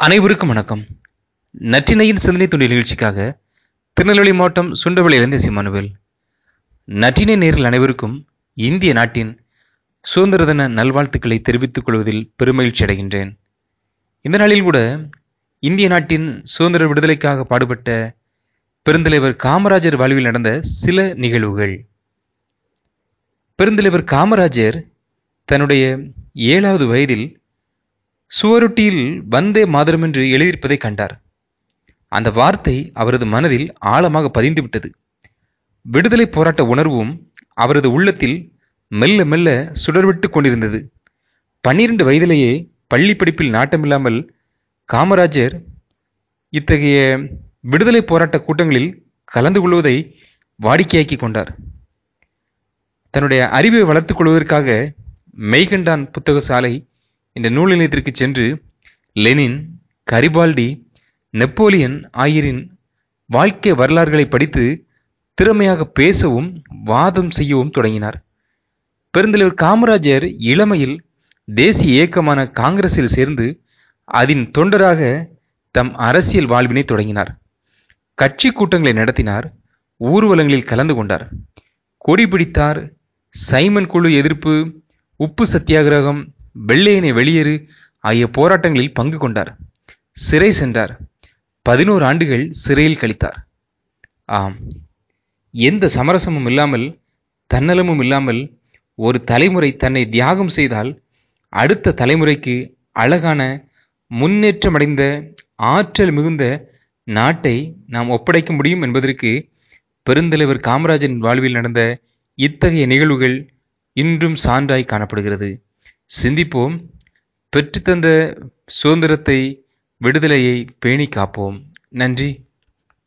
அனைவருக்கும் வணக்கம். நற்றினையின் சிந்தனை துணி நிகழ்ச்சிக்காக திருநெல்வேலி மாவட்டம் சுண்டவளியிலிருந்து சிமானுவேல் நற்றினை நேரில் அனைவருக்கும் இந்திய நாட்டின் சுதந்திர தின நல்வாழ்த்துக்களை தெரிவித்துக் கொள்வதில் பெருமகிழ்ச்சி அடைகின்றேன். இந்த நாளில் கூட இந்திய நாட்டின் சுதந்திர விடுதலைக்காக பாடுபட்ட பெருந்தலைவர் காமராஜர் வாழ்வில் நடந்த சில நிகழ்வுகள். பெருந்தலைவர் காமராஜர் தன்னுடைய ஏழாவது வயதில் சுவரொட்டியில் வந்தே மாதரம் என்று எழுதியிருப்பதை கண்டார். அந்த வார்த்தை அவரது மனதில் ஆழமாக பதிந்துவிட்டது. விடுதலை போராட்ட உணர்வும் அவரது உள்ளத்தில் மெல்ல மெல்ல சுடர்விட்டு கொண்டிருந்தது. பன்னிரண்டு வயதிலேயே பள்ளி படிப்பில் நாட்டமில்லாமல் காமராஜர் இத்தகைய விடுதலை போராட்ட கூட்டங்களில் கலந்து கொள்வதை வாடிக்கையாக்கி கொண்டார். தன்னுடைய அறிவை வளர்த்துக் கொள்வதற்காக மெய்கண்டான் புத்தக சாலை இந்த நூல் நிலையத்திற்கு சென்று லெனின் கரிபால்டி நெப்போலியன் ஆகியோரின் வாழ்க்கை வரலாறுகளை படித்து திறமையாக பேசவும் வாதம் செய்யவும் தொடங்கினார். பெருந்தலைவர் காமராஜர் இளமையில் தேசிய இயக்கமான காங்கிரஸில் சேர்ந்து அதன் தொண்டராக தம் அரசியல் வாழ்வினை தொடங்கினார். கட்சி கூட்டங்களை நடத்தினார் ஊர்வலங்களில் கலந்து கொண்டார். கொடி பிடித்தார் சைமன் குழு எதிர்ப்பு உப்பு சத்தியாகிரகம் வெள்ளையனை வெளியேறு ஆகிய போராட்டங்களில் பங்கு கொண்டார். சிறை சென்றார். பதினோரு ஆண்டுகள் சிறையில் கழித்தார். ஆம். எந்த சமரசமும் இல்லாமல் தன்னலமும் இல்லாமல் ஒரு தலைமுறை தன்னை தியாகம் செய்தால் அடுத்த தலைமுறைக்கு அழகான முன்னேற்றமடைந்த ஆற்றல் மிகுந்த நாட்டை நாம் ஒப்படைக்க முடியும் என்பதற்கு பெருந்தலைவர் காமராஜன் வாழ்வில் நடந்த இத்தகைய நிகழ்வுகள் இன்றும் சான்றாய் காணப்படுகிறது. சிந்திப்போம். பெற்றுத்தந்த சுதந்திரத்தை விடுதலையை பேணி காப்போம் நன்றி.